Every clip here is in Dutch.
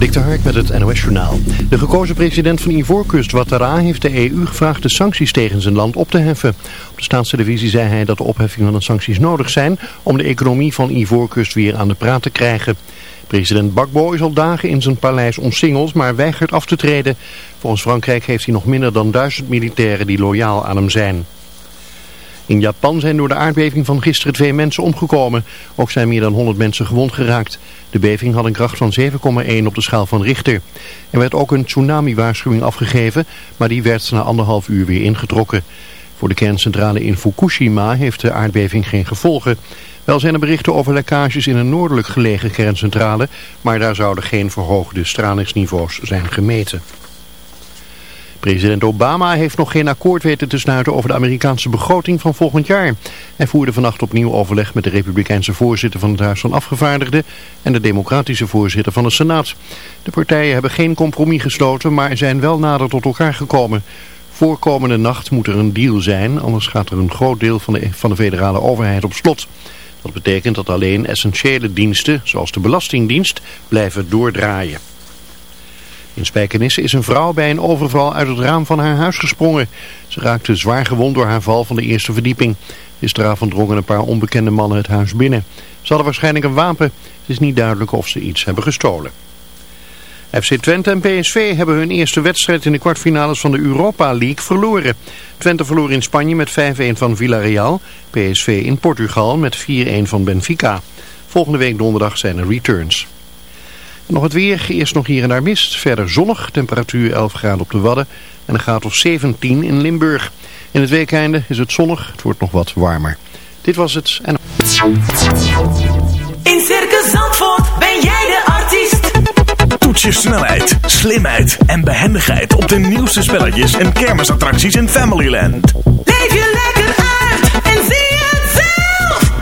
Dik Hark met het NOS Journaal. De gekozen president van Ivoorkust, Ouattara, heeft de EU gevraagd de sancties tegen zijn land op te heffen. Op de staatstelevisie zei hij dat de opheffing van de sancties nodig zijn om de economie van Ivoorkust weer aan de praat te krijgen. President Bakbo is al dagen in zijn paleis omsingeld, maar weigert af te treden. Volgens Frankrijk heeft hij nog minder dan duizend militairen die loyaal aan hem zijn. In Japan zijn door de aardbeving van gisteren twee mensen omgekomen. Ook zijn meer dan 100 mensen gewond geraakt. De beving had een kracht van 7,1 op de schaal van Richter. Er werd ook een tsunami-waarschuwing afgegeven, maar die werd na anderhalf uur weer ingetrokken. Voor de kerncentrale in Fukushima heeft de aardbeving geen gevolgen. Wel zijn er berichten over lekkages in een noordelijk gelegen kerncentrale, maar daar zouden geen verhoogde stralingsniveaus zijn gemeten. President Obama heeft nog geen akkoord weten te sluiten over de Amerikaanse begroting van volgend jaar. Hij voerde vannacht opnieuw overleg met de republikeinse voorzitter van het Huis van Afgevaardigden en de democratische voorzitter van de Senaat. De partijen hebben geen compromis gesloten, maar zijn wel nader tot elkaar gekomen. Voorkomende nacht moet er een deal zijn, anders gaat er een groot deel van de, van de federale overheid op slot. Dat betekent dat alleen essentiële diensten, zoals de Belastingdienst, blijven doordraaien. In Spijkenisse is een vrouw bij een overval uit het raam van haar huis gesprongen. Ze raakte zwaar gewond door haar val van de eerste verdieping. Gisteravond drongen een paar onbekende mannen het huis binnen. Ze hadden waarschijnlijk een wapen. Het is niet duidelijk of ze iets hebben gestolen. FC Twente en PSV hebben hun eerste wedstrijd in de kwartfinales van de Europa League verloren. Twente verloor in Spanje met 5-1 van Villarreal, PSV in Portugal met 4-1 van Benfica. Volgende week donderdag zijn er returns. Nog het weer, eerst nog hier en daar mist. Verder zonnig, temperatuur 11 graden op de Wadden en een graad of 17 in Limburg. In het weekeinde is het zonnig, het wordt nog wat warmer. Dit was het. En... In Circus Zandvoort ben jij de artiest. Toets je snelheid, slimheid en behendigheid op de nieuwste spelletjes en kermisattracties in Familyland. Leef je lekker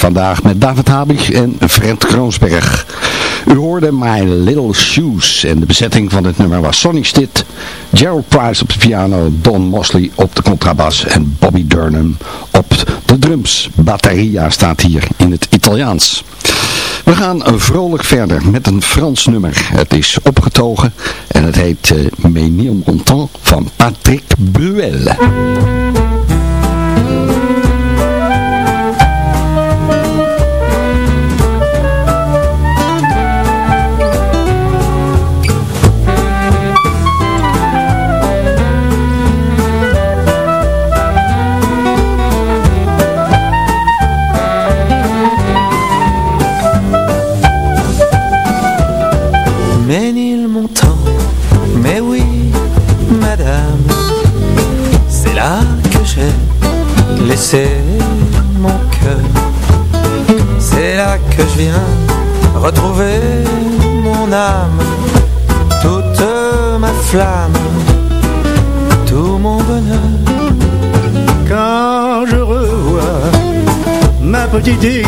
Vandaag met David Habig en Fred Kroonsberg. U hoorde My Little Shoes en de bezetting van dit nummer was Sonny Stitt, Gerald Price op de piano, Don Mosley op de contrabas en Bobby Durham op de drums. Batteria staat hier in het Italiaans. We gaan vrolijk verder met een Frans nummer. Het is opgetogen en het heet uh, Menil Montant van Patrick Bruel. did.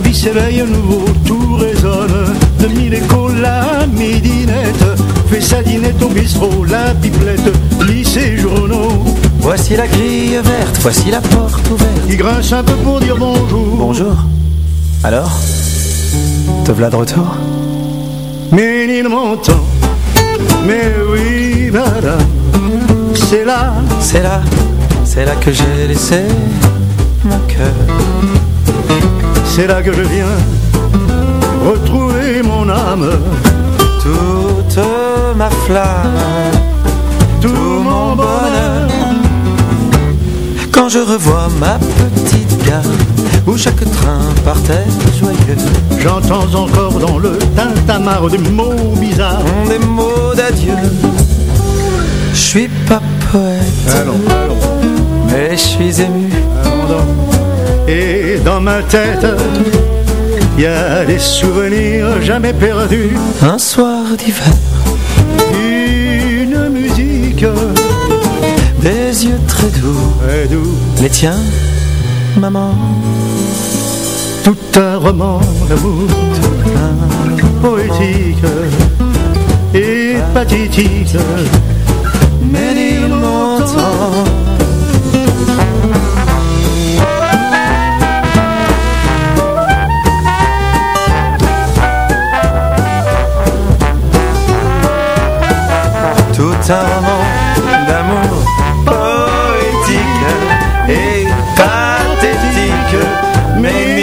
La vie s'éveille à nouveau, tout résonne. De mille échos, la midinette fait sa dinette au bistrot, la pipelette lit ses journaux. Voici la grille verte, voici la porte ouverte. Il grince un peu pour dire bonjour. Bonjour. Alors Te voilà de retour? Mais il m'entend mais oui, madame, c'est là, c'est là, c'est là que j'ai laissé mon cœur. C'est là que je viens retrouver mon âme, toute ma flamme, tout, mon bonheur. Quand je revois ma petite gare où chaque train partait joyeux. J'entends encore dans le tintamarre des mots bizarres, des mots d'adieu. Je suis pas poète, allons, allons. mais je suis ému. Et dans ma tête, il y a des souvenirs jamais perdus. Un soir d'hiver, une musique, des yeux très doux, très doux. Les tiens, maman tout un roman d'amour, poétique et pathétique, mais il m'entend. Un d'amour poétique et pathétique, mais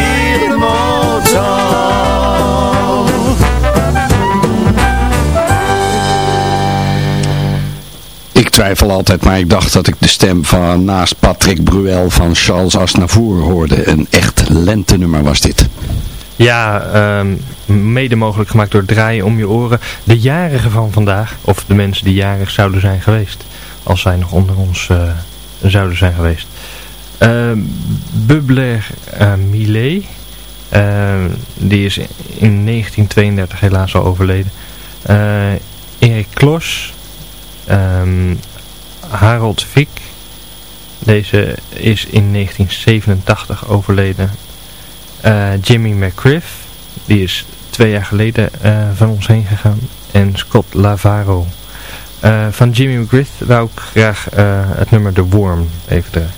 twijfel altijd, maar ik dacht dat ik de stem van naast Patrick Bruel van Charles Aznavour hoorde. Een echt lentenummer was dit. Ja, um, mede mogelijk gemaakt door Draaien om je oren. De jarigen van vandaag, of de mensen die jarig zouden zijn geweest, als zij nog onder ons uh, zouden zijn geweest. Uh, Bubler uh, Millet, die is in 1932 helaas al overleden. Erik Klos, Harold Vick. Deze is in 1987 overleden. Uh, Jimmy McGriff. Die is twee jaar geleden uh, van ons heen gegaan. En Scott Lavaro. Uh, van Jimmy McGriff wou ik graag het nummer The Worm even draaien.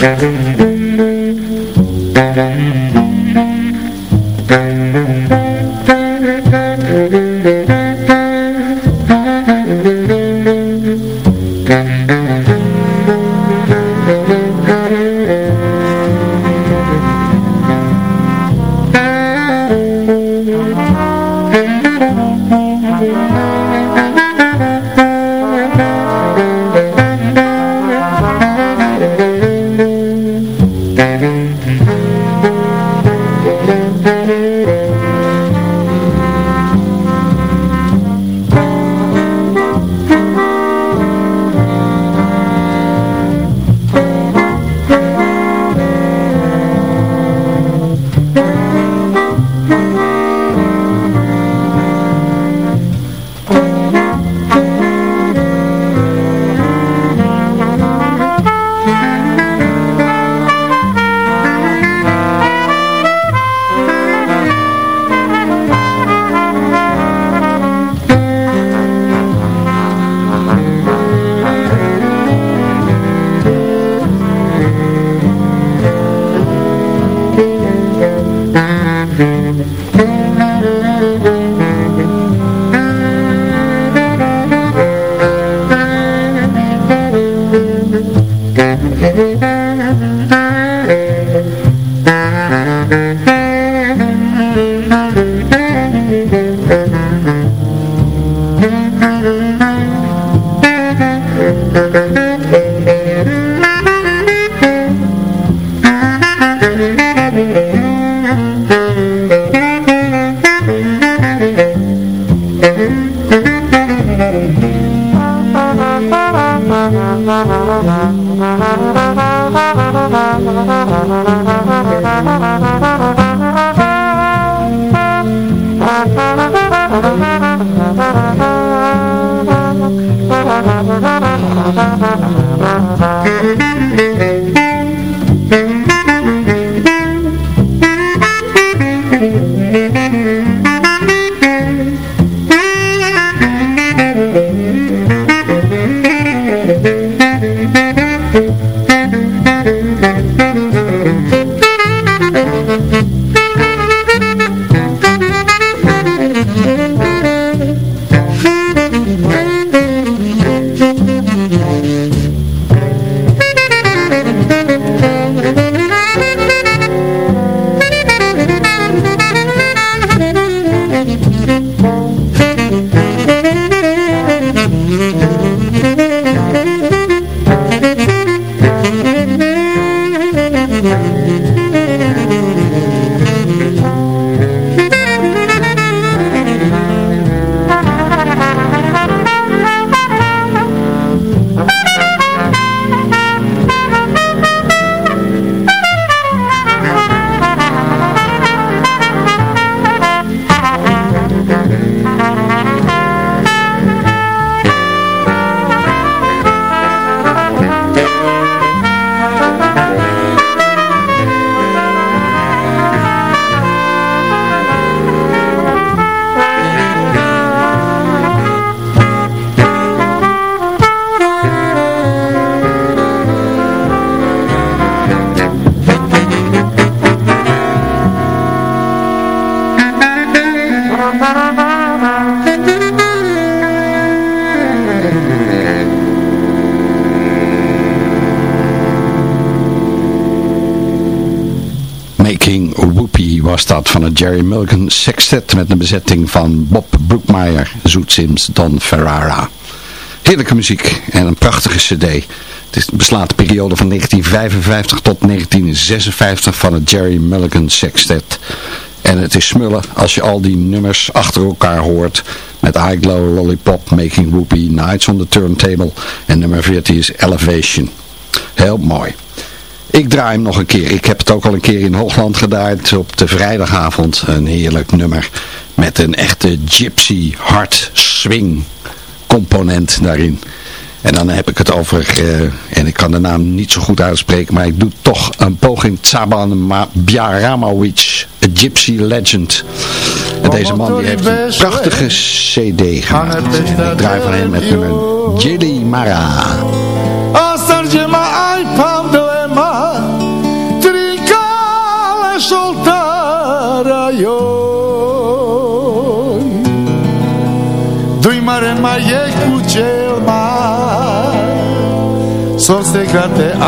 Making van het Jerry Mulligan Sextet met een bezetting van Bob Brookmeyer, Zoet Sims, Don Ferrara. Heerlijke muziek en een prachtige cd. Het beslaat de periode van 1955 tot 1956 van het Jerry Mulligan Sextet. En het is smullen als je al die nummers achter elkaar hoort. Met I Glow, Lollipop, Making Whoopi, Nights on the Turntable. En nummer 14 is Elevation. Heel mooi. Ik draai hem nog een keer. Ik heb het ook al een keer in Hoogland gedaan op de vrijdagavond. Een heerlijk nummer met een echte gypsy hard swing component daarin. En dan heb ik het over, eh, en ik kan de naam niet zo goed uitspreken, maar ik doe toch een poging. Tsaban Bjaramovic, a gypsy legend. En deze man die heeft een prachtige cd gemaakt. En ik draai van hem met nummer Jelly Mara. Mai Sol se grate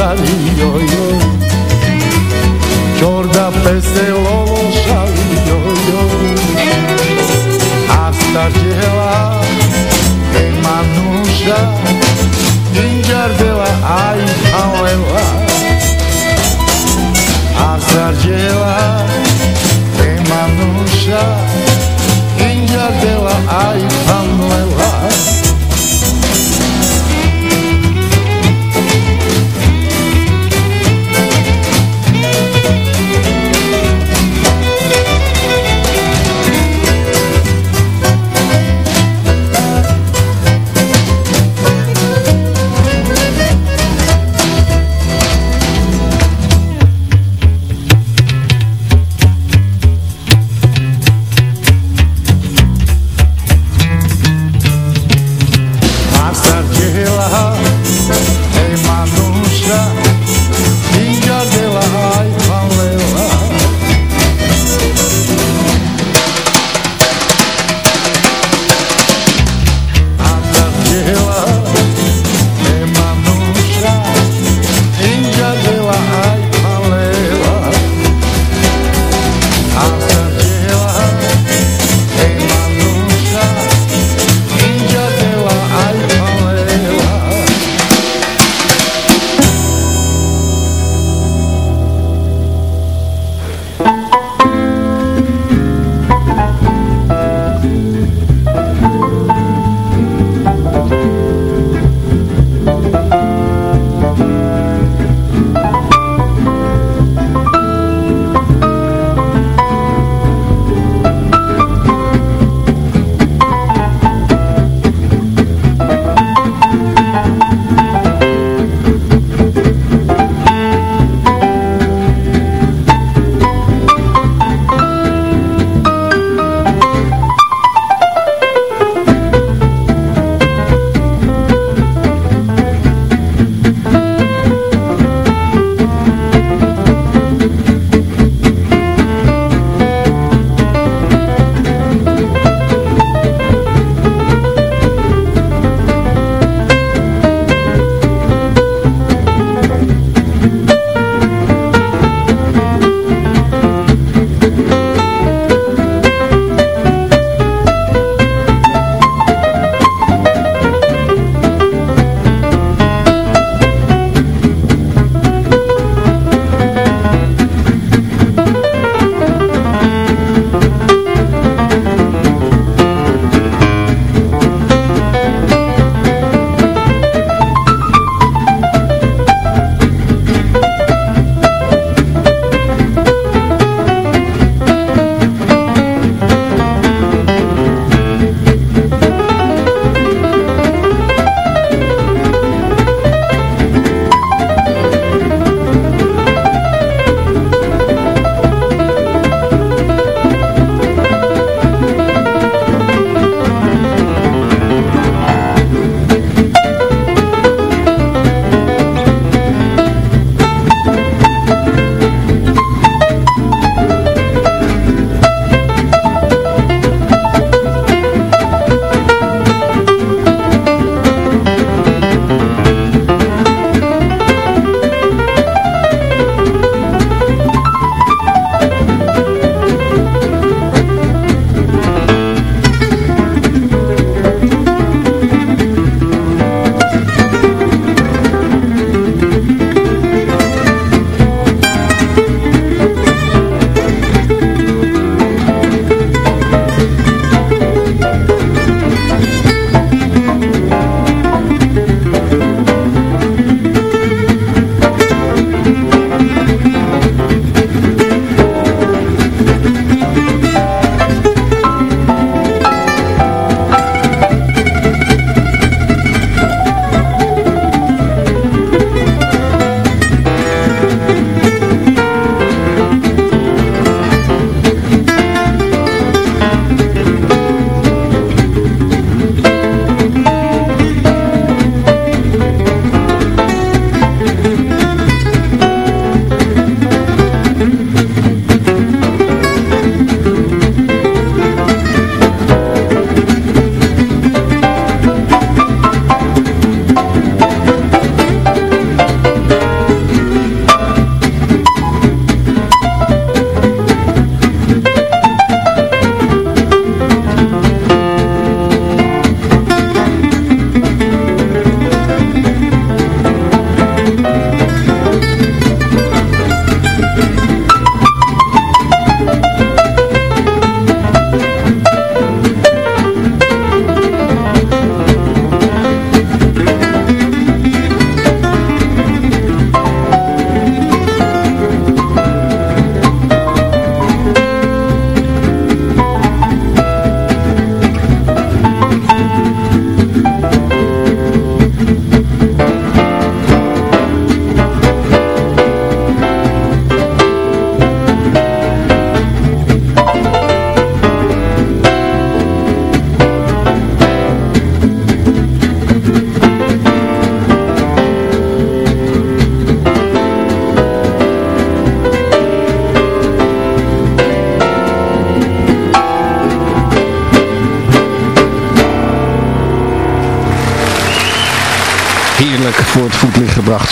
sabe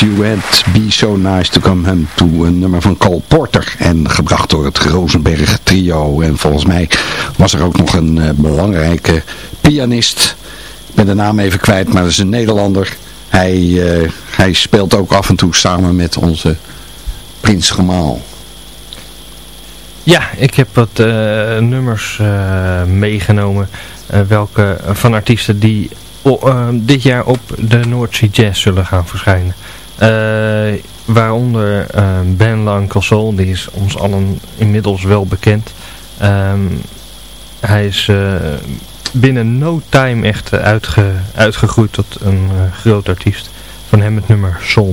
You had be so nice to come home to. Een nummer van Cole Porter. En gebracht door het Rosenberg trio. En volgens mij was er ook nog een eh, belangrijke pianist. Ik ben de naam even kwijt, maar dat is een Nederlander. Hij, eh, hij speelt ook af en toe samen met onze Prins Gemaal. Ja, ik heb wat eh, nummers meegenomen. welke van artiesten die dit jaar op de Noordzee Jazz zullen gaan verschijnen. Waaronder Ben Lancassol, die is ons allen inmiddels wel bekend. Ehm, hij is binnen no time echt uitge, uitgegroeid tot een groot artiest. Van hem het nummer Soul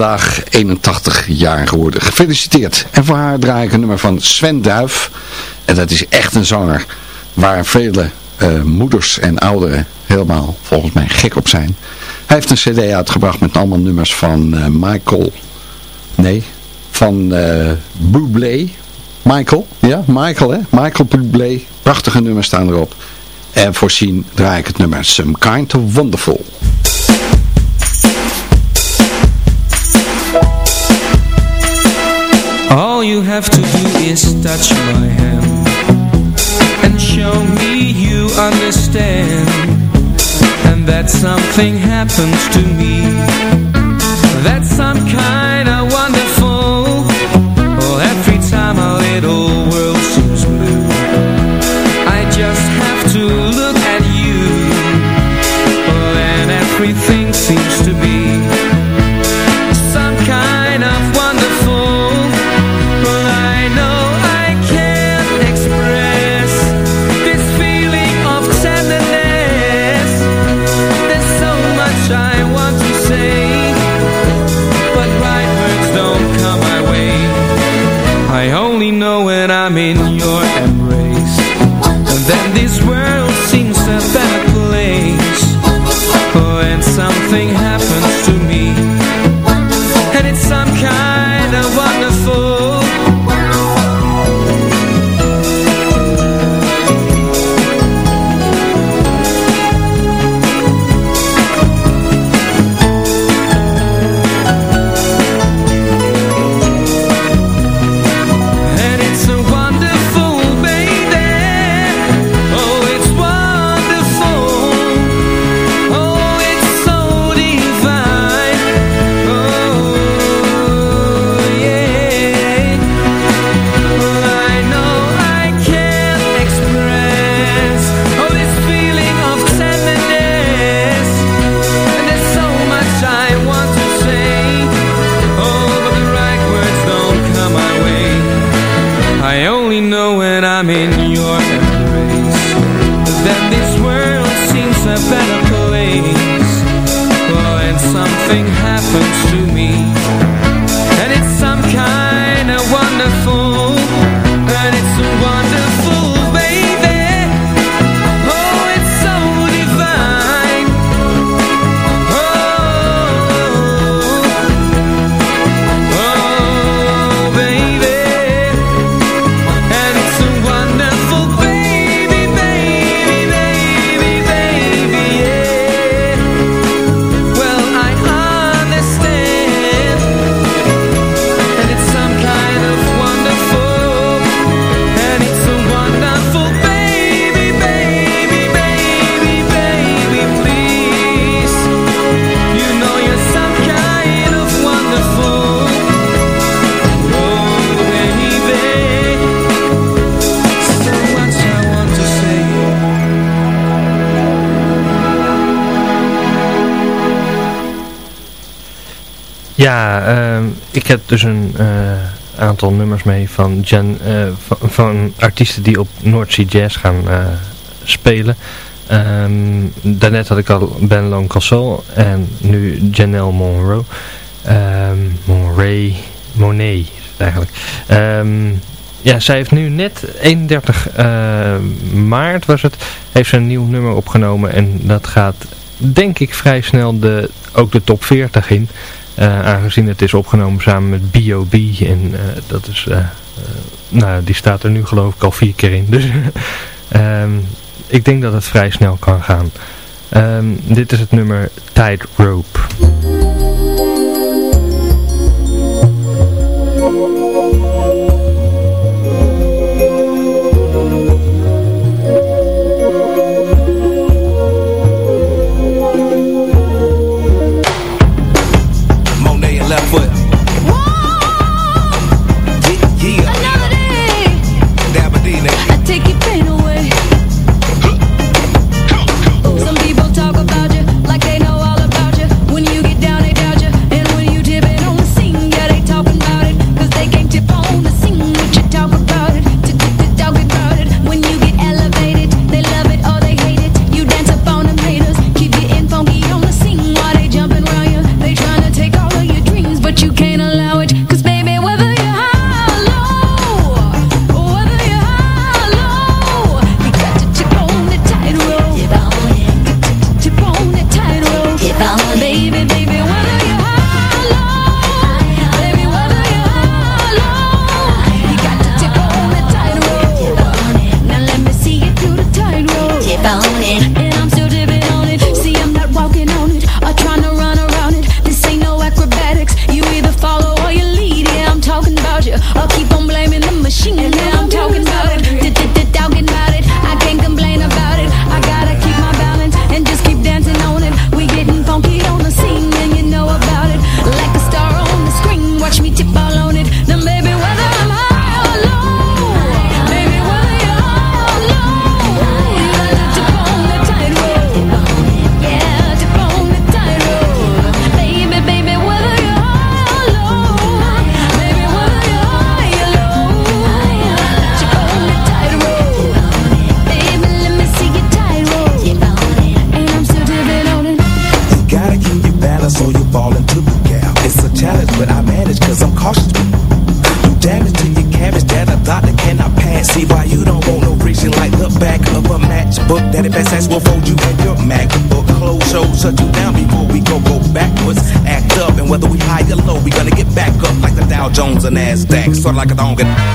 vandaag 81 jaar geworden. Gefeliciteerd. En voor haar draai ik een nummer van Sven Duif. En dat is echt een zanger waar vele uh, moeders en ouderen helemaal volgens mij gek op zijn. Hij heeft een cd uitgebracht met allemaal nummers van uh, Michael, nee, van uh, Bublé. Michael, ja, Michael hè, Michael Bublé. Prachtige nummers staan erop. En voorzien draai ik het nummer Some Kind of Wonderful. All you have to do is touch my hand And show me you understand. And that something happens to me. That's some kind heb dus een eh, aantal nummers mee van, Jan, eh, van, artiesten die op Sea Jazz gaan eh, spelen. Ehm, daarnet had ik al Ben Loncassol en nu Janelle Monroe. Ehm Monray, Monet is het eigenlijk. Ehm, ja, zij heeft nu net 31 eh, maart was het, heeft ze een nieuw nummer opgenomen en dat gaat denk ik vrij snel de, ook de top 40 in. Eh, aangezien het is opgenomen samen met B.O.B. En eh, dat is, eh, nou die staat er nu geloof ik al vier keer in. Dus ehm, ik denk dat het vrij snel kan gaan. Ehm, dit is het nummer Tightrope. Monet like I don't get.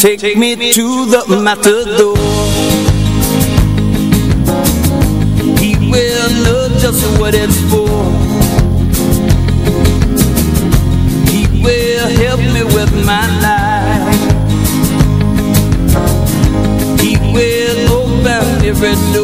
Take, take me, me to, to the, the matador. He will know just what it's for. He will help me with my life. He will open every door.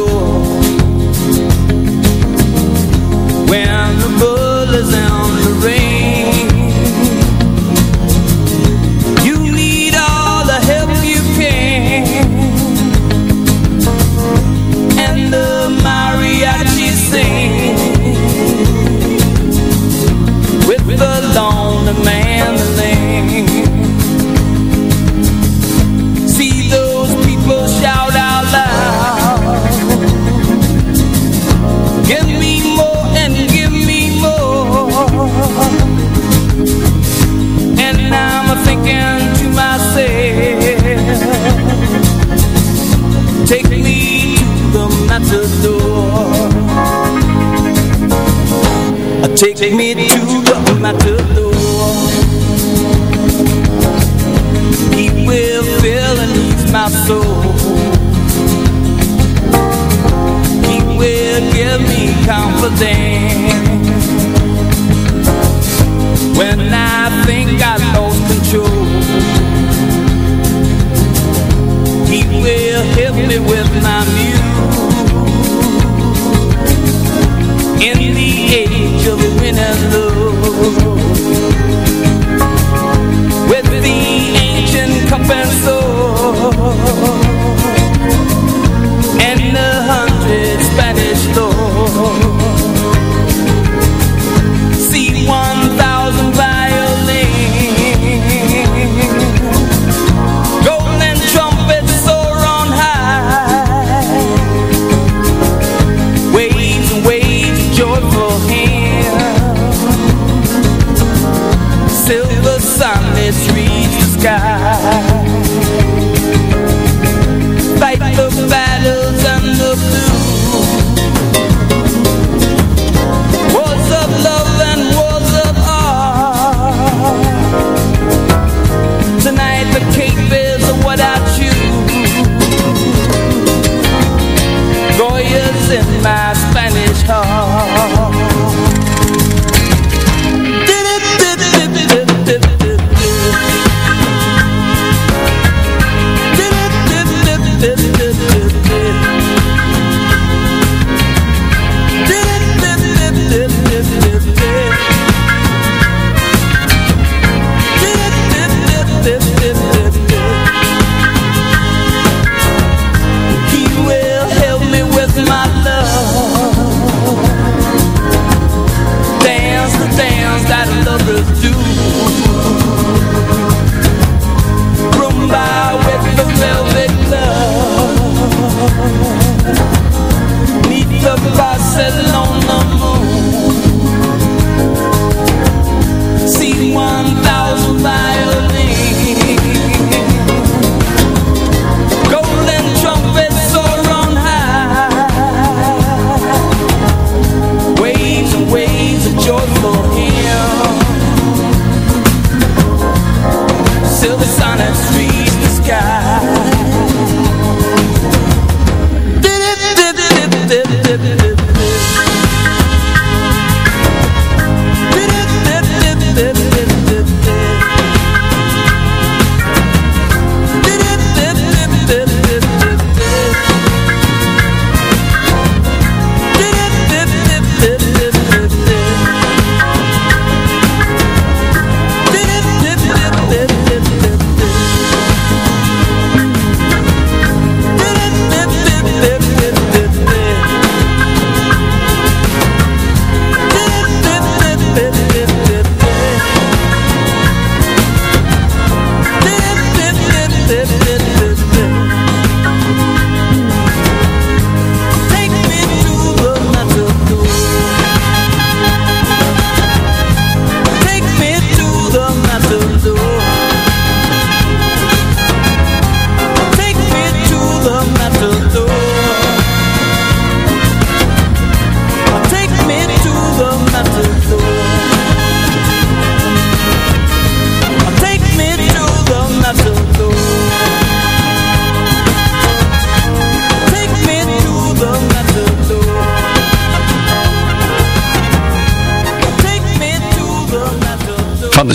take me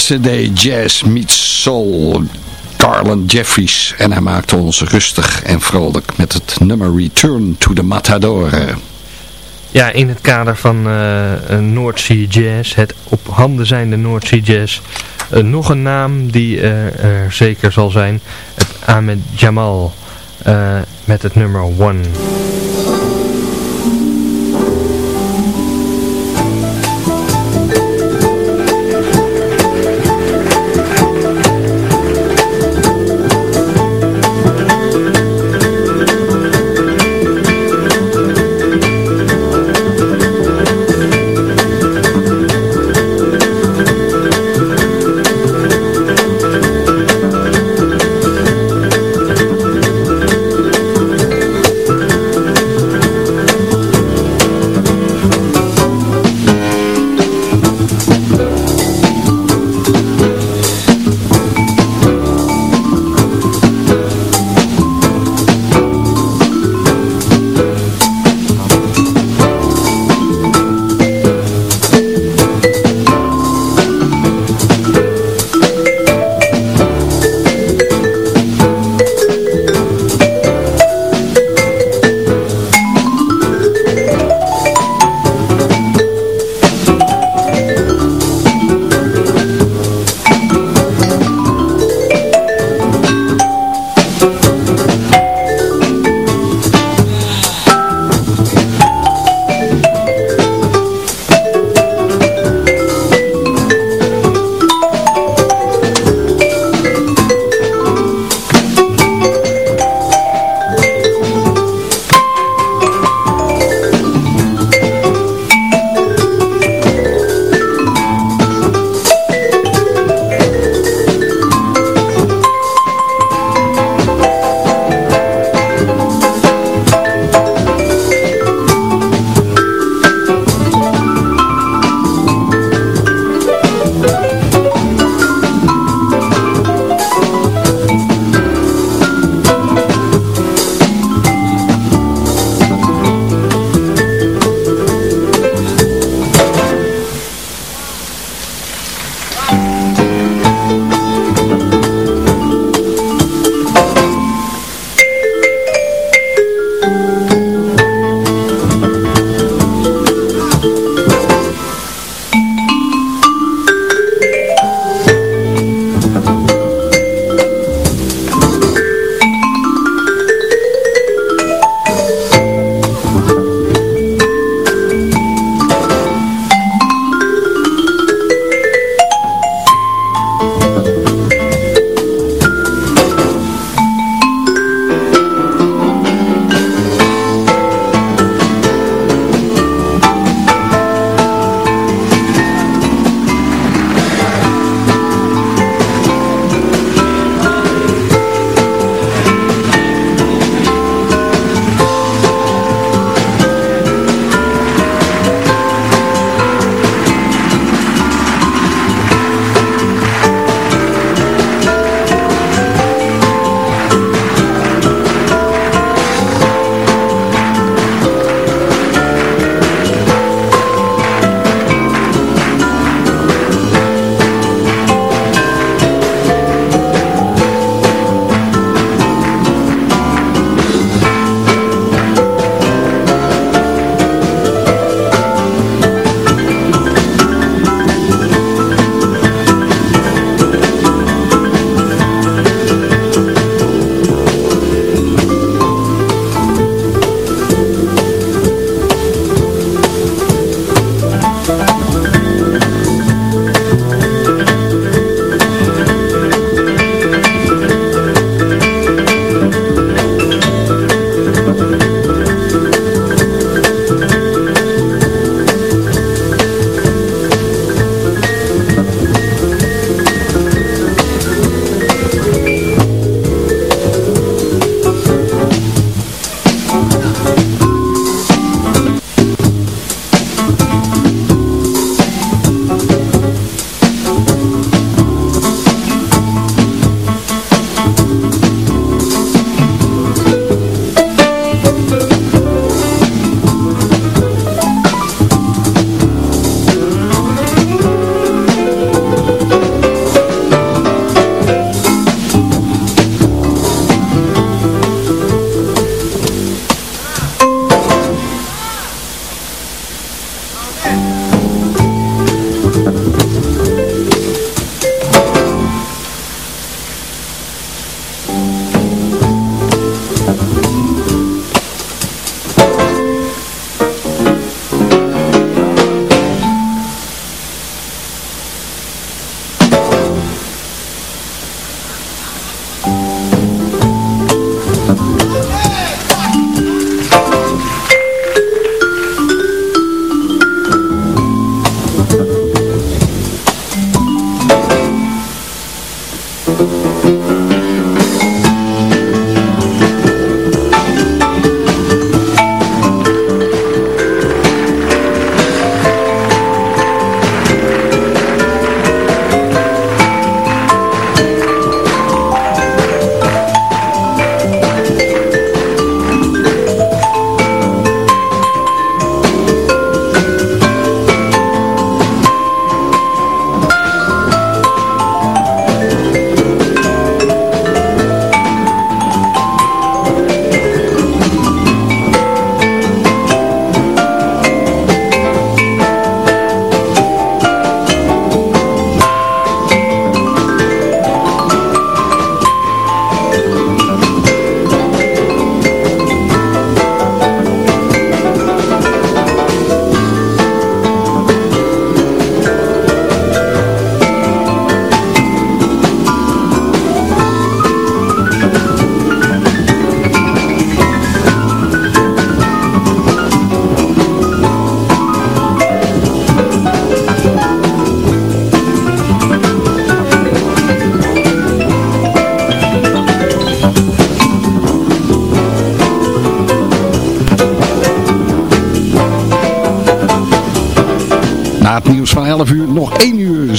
CD Jazz Meets Soul. Garland Jeffries. En hij maakte ons rustig en vrolijk met het nummer Return to the Matador. Ja, in het kader van uh, North Sea Jazz, het op handen zijnde North Sea Jazz, eh, nog een naam die eh, er zeker zal zijn, Ahmed Jamal met het nummer 1.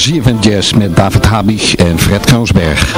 ZFM Jazz met David Habig en Fred Kroosberg.